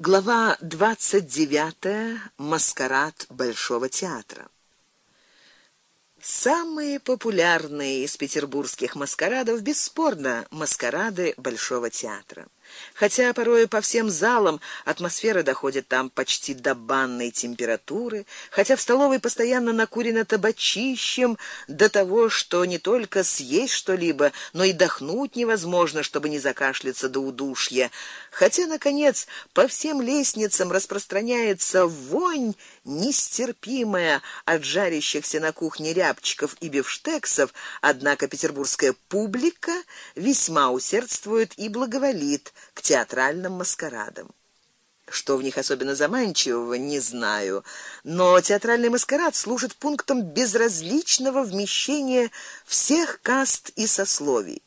Глава двадцать 29. Маскарад Большого театра. Самые популярные из петербургских маскарадов бесспорно маскарады Большого театра. Хотя порой по всем залам атмосфера доходит там почти до банной температуры, хотя в столовой постоянно накурено табачищем до того, что не только съесть что-либо, но и дохнуть невозможно, чтобы не закашляться до удушья. Хотя наконец по всем лестницам распространяется вонь нестерпимая от жарящихся на кухне рябчиков и бифштексов, однако петербургская публика весьма усердствует и благоволит к театральным маскарадам. Что в них особенно заманчивого, не знаю, но театральный маскарад служит пунктом безразличного вмещения всех каст и сословий.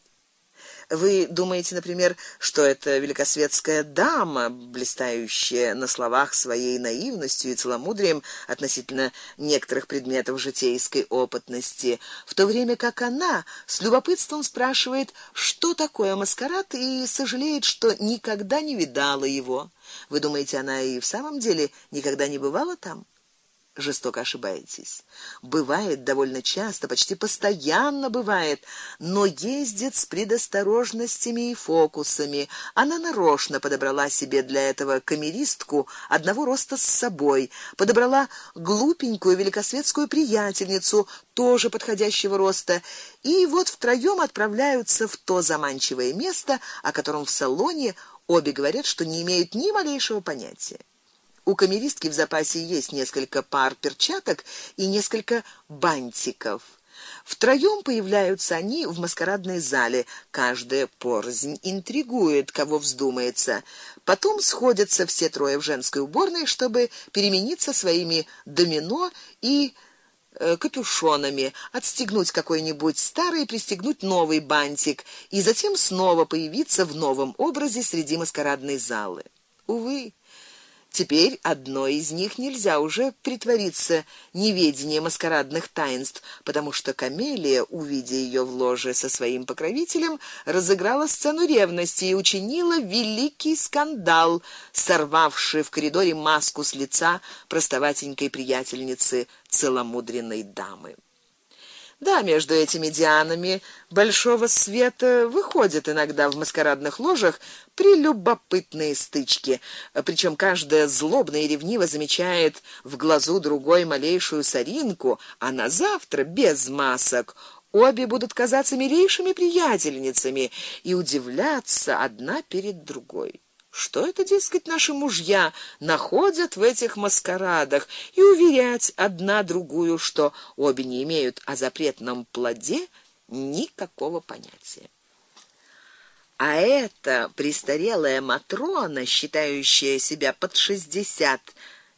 Вы думаете, например, что это великосветская дама, блистающая на словах своей наивностью и целомудрием относительно некоторых предметов житейской опытности, в то время как она с любопытством спрашивает, что такое маскарад и сожалеет, что никогда не видала его. Вы думаете, она и в самом деле никогда не бывала там? Жестоко ошибаетесь. Бывает довольно часто, почти постоянно бывает, но ездит с предосторожностями и фокусами. Она нарочно подобрала себе для этого камеристку одного роста с собой, подобрала глупенькую великосветскую приятельницу, тоже подходящего роста, и вот втроем отправляются в то заманчивое место, о котором в салоне обе говорят, что не имеют ни малейшего понятия. У камеристки в запасе есть несколько пар перчаток и несколько бантиков. Втроем появляются они в маскарадной зале, каждая порознь интригует, кого вздумается. Потом сходятся все трое в женской уборной, чтобы перемениться своими домино и э, капюшонами, отстегнуть какой-нибудь старый и пристегнуть новый бантик, и затем снова появиться в новом образе среди маскарадной залы. Увы, Теперь одной из них нельзя уже притвориться неведением маскарадных таинств, потому что Камелия, увидя ее в ложе со своим покровителем, разыграла сцену ревности и учинила великий скандал, сорвавший в коридоре маску с лица простоватенькой приятельницы целомудренной дамы. Да, между этими дианами большого света выходят иногда в маскарадных ложах прелюбопытные стычки, причем каждая злобно и ревниво замечает в глазу другой малейшую соринку, а на завтра без масок обе будут казаться милейшими приятельницами и удивляться одна перед другой. Что это, дескать, наши мужья находят в этих маскарадах и уверять одна другую, что обе не имеют о запретном плоде никакого понятия. А эта престарелая матрона, считающая себя под шестьдесят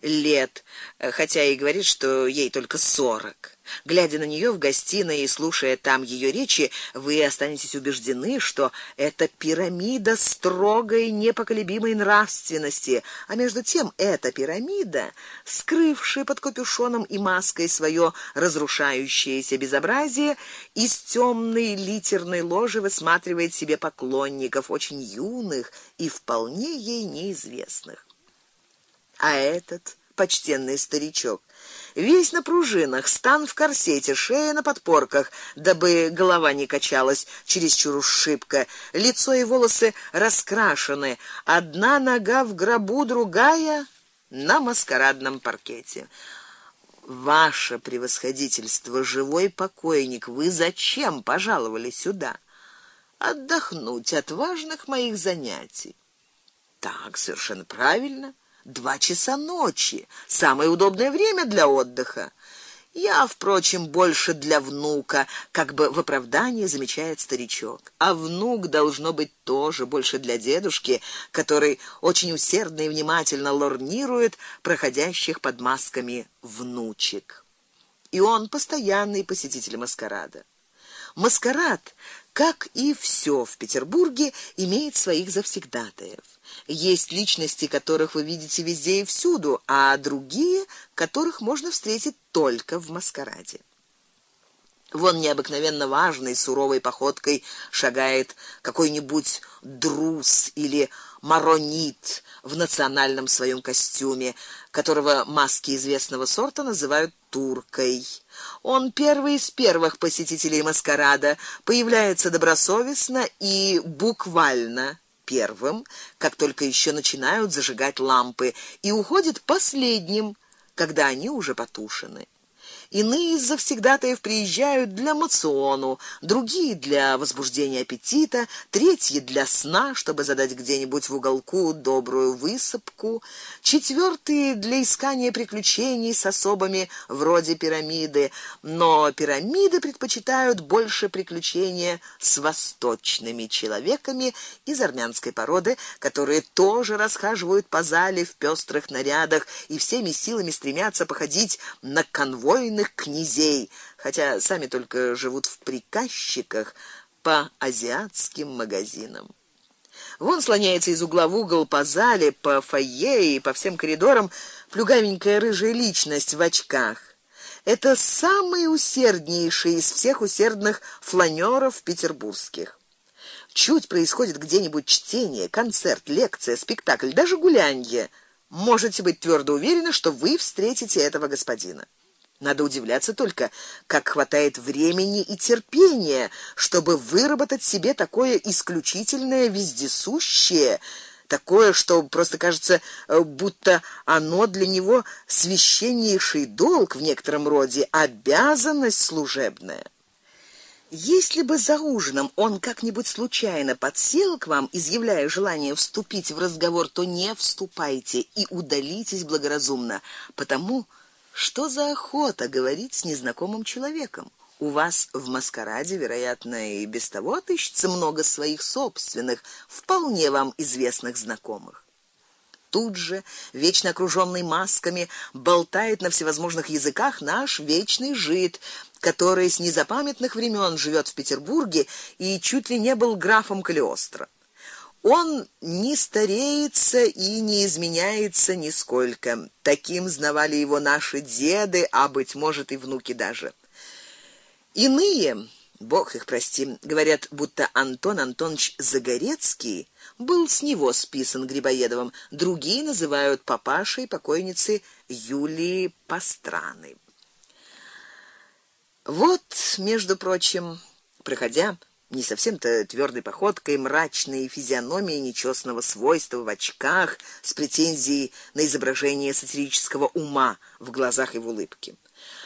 лет, хотя и говорит, что ей только сорок. Глядя на нее в гостиной и слушая там ее речи, вы останетесь убеждены, что это пирамида строгой непоколебимой нравственности, а между тем эта пирамида, скрывшая под капюшоном и маской свое разрушающееся безобразие, из темной литерной ложи высматривает себе поклонников очень юных и вполне ей неизвестных. А этот почтенный старичок весь на пружинах, стан в корсете, шея на подпорках, дабы голова не качалась чересчур уж шибко, лицо и волосы раскрашены, одна нога в гробу, другая на маскарадном паркете. Ваше превосходительство, живой покойник, вы зачем пожаловали сюда? Отдохнуть от важных моих занятий. Так, совершенно правильно. Два часа ночи самое удобное время для отдыха. Я, впрочем, больше для внука, как бы в оправдании замечает старичок. А внук должно быть тоже больше для дедушки, который очень усердно и внимательно лорнирует проходящих под масками внучек. И он постоянный посетитель маскарада. Маскарад, как и все в Петербурге, имеет своих завсегдатаев. Есть личности, которых вы видите везде и всюду, а другие, которых можно встретить только в маскараде. Вон необыкновенно важный суровой походкой шагает какой-нибудь друс или маронит в национальном своем костюме, которого маски известного сорта называют туркой. Он первый из первых посетителей маскарада, появляется добросовестно и буквально первым, как только еще начинают зажигать лампы, и уходит последним, когда они уже потушены. Иные из завсегдатаев приезжают для мациону, другие для возбуждения аппетита, третьи для сна, чтобы задать где-нибудь в уголку добрую высыпку, четвертые для искания приключений с особами вроде пирамиды, но пирамиды предпочитают больше приключения с восточными человеками из армянской породы, которые тоже расхаживают по зале в пестрых нарядах и всеми силами стремятся походить на конвойных знатных князей, хотя сами только живут в приказчиках по азиатским магазинам. Вон слоняется из угла в угол по зале, по фойе и по всем коридорам плюгавенькая рыжая личность в очках. Это самый усерднейший из всех усердных фланёров петербургских. Чуть происходит где-нибудь чтение, концерт, лекция, спектакль, даже гулянье, можете быть твердо уверены, что вы встретите этого господина. Надо удивляться только, как хватает времени и терпения, чтобы выработать себе такое исключительное вездесущее, такое, что просто кажется, э, будто оно для него священнейший долг в некотором роде, обязанность служебная. Если бы за ужином он как-нибудь случайно подсел к вам, изъявляя желание вступить в разговор, то не вступайте и удалитесь благоразумно, потому что за охота говорить с незнакомым человеком? У вас в маскараде, вероятно, и без того отыщется много своих собственных, вполне вам известных знакомых. Тут же, вечно окружённый масками, болтает на всевозможных языках наш вечный жид, который с незапамятных времен живет в Петербурге и чуть ли не был графом Калиостро. Он не стареется и не изменяется нисколько. Таким знавали его наши деды, а быть может и внуки даже. Иные, Бог их прости, говорят, будто Антон Антонович Загорецкий был с него списан Грибоедовым, другие называют папашей покойницы Юлии Постраны. Вот, между прочим, проходя не совсем-то твёрдой походкой, мрачной физиономией нечёсного свойства в очках, с претензией на изображение сатирического ума в глазах и в улыбке.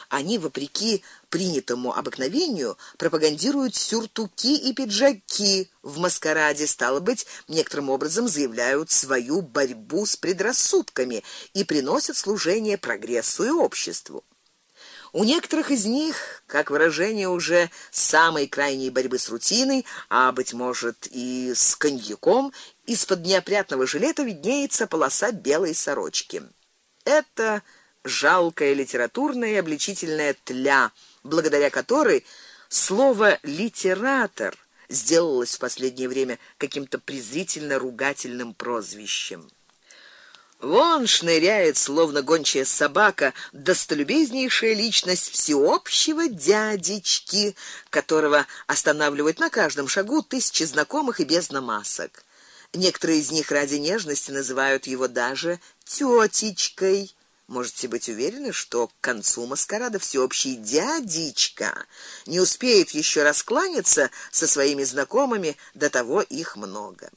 Они, вопреки принятому обыкновению, пропагандируют сюртуки и пиджаки в маскараде, стало быть, некоторым образом заявляют свою борьбу с предрассудками и приносят служение прогрессу и обществу. У некоторых из них, как выражение уже самой крайней борьбы с рутиной, а быть может и с коньяком, из-под неопрятного жилета виднеется полоса белой сорочки. Это жалкая литературная обличительная тля, благодаря которой слово литератор сделалось в последнее время каким-то презрительно ругательным прозвищем. Вон шныряет, словно гончая собака, достолюбезнейшая личность всеобщего дядечки, которого останавливают на каждом шагу тысячи знакомых и без намасок. Некоторые из них ради нежности называют его даже тётечкой. Можете быть уверены, что к концу маскарада всеобщий дядечка не успеет еще раскланяться со своими знакомыми, до того их много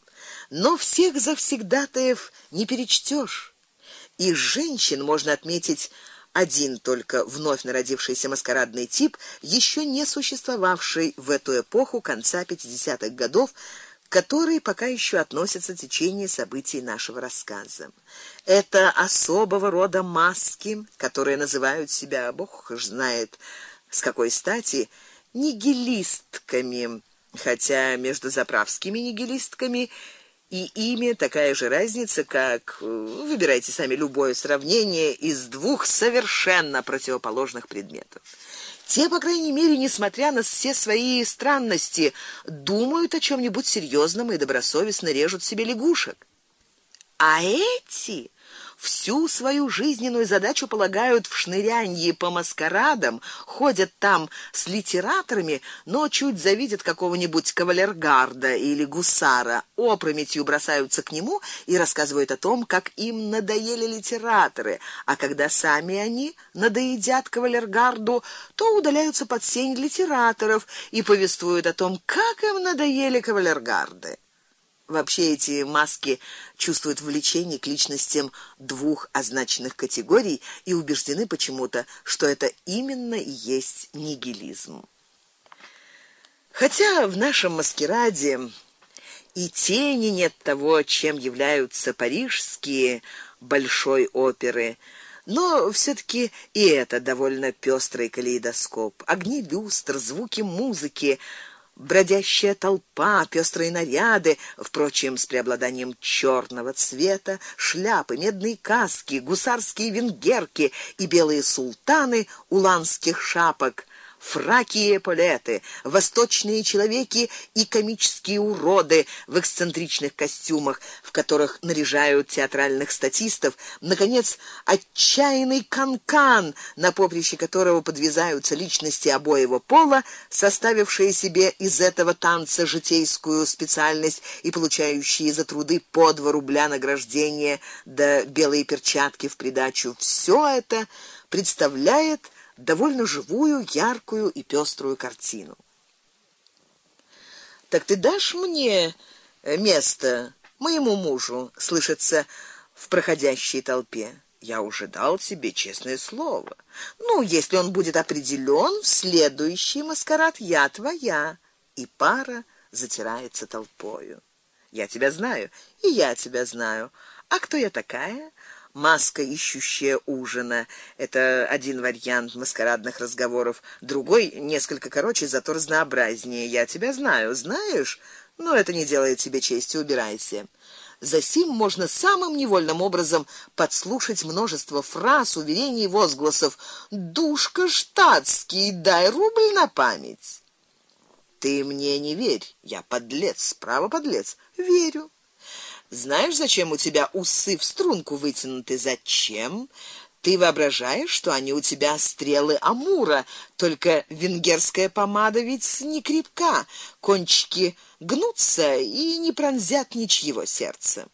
но всех завсегдатаев не перечтёшь. И женщин можно отметить один только вновь народившийся маскарадный тип, еще не существовавший в эту эпоху конца 50-х годов, к которой пока еще относится течение событий нашего рассказа. Это особого рода маски, которые называют себя, бог знает, с какой стати, нигилистками, хотя между заправскими нигилистками и ими такая же разница, как выбирайте сами любое сравнение из двух совершенно противоположных предметов. Те, по крайней мере, несмотря на все свои странности, думают о чем нибудь серьезном и добросовестно режут себе лягушек. А эти всю свою жизненную задачу полагают в шнырянье по маскарадам, ходят там с литераторами, но чуть завидят какого-нибудь кавалергарда или гусара, опрометью бросаются к нему и рассказывают о том, как им надоели литераторы, а когда сами они надоедят кавалергарду, то удаляются под сень литераторов и повествуют о том, как им надоели кавалергарды. Вообще эти маски чувствуют влечение к личностям двух означенных категорий и убеждены почему-то, что это именно и есть нигилизм. Хотя в нашем маскараде и тени нет того, чем являются парижские большой оперы, но все таки и это довольно пестрый калейдоскоп. Огни люстр, звуки музыки, бродящая толпа, пестрые наряды, впрочем, с преобладанием черного цвета, шляпы, медные каски, гусарские венгерки и белые султаны уланских шапок фраки и эполеты, восточные человеки и комические уроды в эксцентричных костюмах, в которых наряжают театральных статистов, наконец, отчаянный канкан, на поприще которого подвязаются личности обоего пола, составившие себе из этого танца житейскую специальность и получающие за труды по 2 рубля награждения да белые перчатки в придачу. Все это представляет довольно живую, яркую и пеструю картину. Так ты дашь мне э, место моему мужу, слышится в проходящей толпе. Я уже дал тебе честное слово. Ну, если он будет определен в следующий маскарад, я твоя. И пара затирается толпою. Я тебя знаю, и я тебя знаю. А кто я такая? Маска ищущая ужина. Это один вариант маскарадных разговоров, другой несколько короче, зато разнообразнее. Я тебя знаю, знаешь? Но это не делает тебе чести, убирайся. За сим можно самым невольным образом подслушать множество фраз, уверений, возгласов: "Душка штатский, дай рубль на память". Ты мне не верь, я подлец, право подлец. Верю. Знаешь, зачем у тебя усы в струнку вытянуты? Зачем? Ты воображаешь, что они у тебя стрелы амура, только венгерская помада ведь не крепка, кончики гнутся и не пронзят ничьего сердца.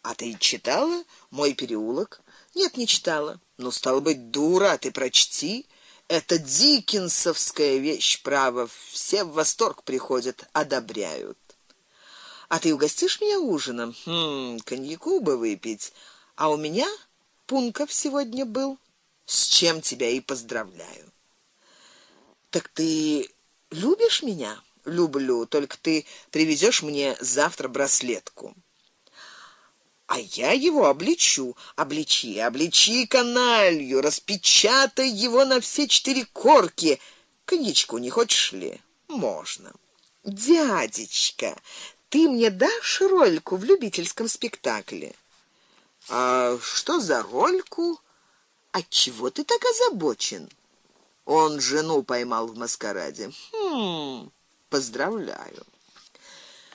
А ты читала мой переулок? Нет, не читала. Ну стало быть, дура, ты прочти. Это диккенсовская вещь, право, все в восторг приходят, одобряют. А ты угостишь меня ужином? Хм, коньяку бы выпить. А у меня пунков сегодня был. С чем тебя и поздравляю. Так ты любишь меня? Люблю, только ты привезешь мне завтра браслетку. А я его обличу, обличи, обличи каналью, распечатай его на все четыре корки. Коньячку не хочешь ли? Можно. Дядечка, ты мне дашь рольку в любительском спектакле? А что за рольку? От чего ты так озабочен? Он жену поймал в маскараде. Хм, поздравляю.